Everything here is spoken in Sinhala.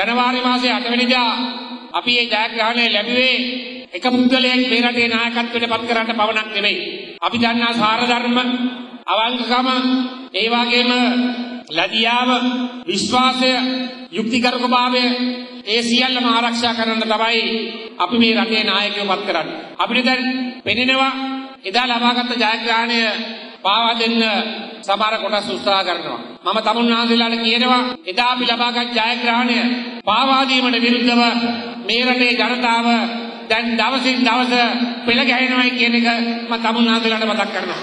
ජනවාරි මාසේ 8 වෙනිදා අපි මේ ජයග්‍රහණය ලැබුවේ එක පුද්ගලයෙක් මේ රටේ නායකත්වයට පත් කරන්න පවණක් නෙවෙයි. අපි දන්නා සාර ධර්ම, අවංකකම, ඒ වගේම ලැජියාව, විශ්වාසය, යුක්තිගරුකභාවය ඒ සියල්ලම ආරක්ෂා කරන්න තමයි අපි මේ රටේ නායකයෝ පත් කරන්නේ. අපිට දැන් පෙනෙනවා එදා ලබාගත් ජයග්‍රහණය පාවා දෙන්න සමහර කොටස් උත්සාහ කරනවා. මම තමුන්නාන්සේලාට කියනවා එදා අපි ලබාගත් ජයග්‍රහණය පාවා දීමට විරුද්ධව මේ රටේ ජනතාව දැන් දවසින් දවස පෙළ ගැහෙනවයි කියන එක මම තමුන්නාන්සේලාට මතක් කරනවා.